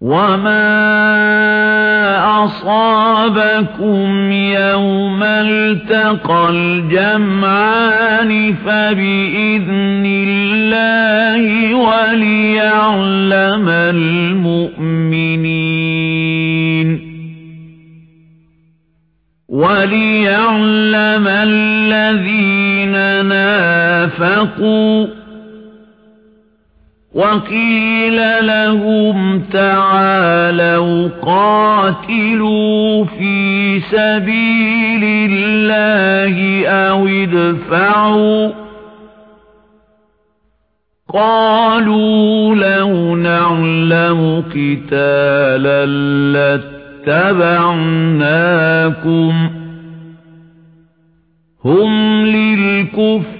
وَمَا أَصَابَكُمْ يَوْمَ الْتَقَى الْجَمْعَانِ فَبِإِذْنِ اللَّهِ وَلِيَعْلَمَ الْمُؤْمِنِينَ وَلِيَعْلَمَ الَّذِينَ نَافَقُوا وَقِيلَ لَهُمْ تَعَالَوْا قَاتِلُوا فِي سَبِيلِ اللَّهِ أَوِ ادْفَعُوا قَالُوا لَوْ نَعْلَمُ قِتَالًا لَّاتَّبَعْنَاكُمْ هُمْ لِلْكُفْرِ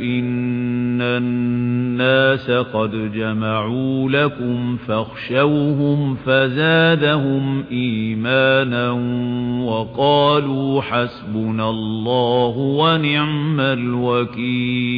إِنَّ النَّاسَ قَدْ جَمَعُوا لَكُمْ فَاخْشَوْهُمْ فَزَادَهُمْ إِيمَانًا وَقَالُوا حَسْبُنَا اللَّهُ وَنِعْمَ الْوَكِيلُ